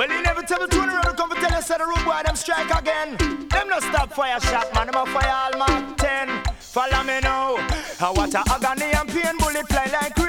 Well, inevitable turn around come to tell us that the rude boy them strike again. Them no stop fire shot, man. Them a fire all my 10. Follow me now. How what a agony and pain bullet fly like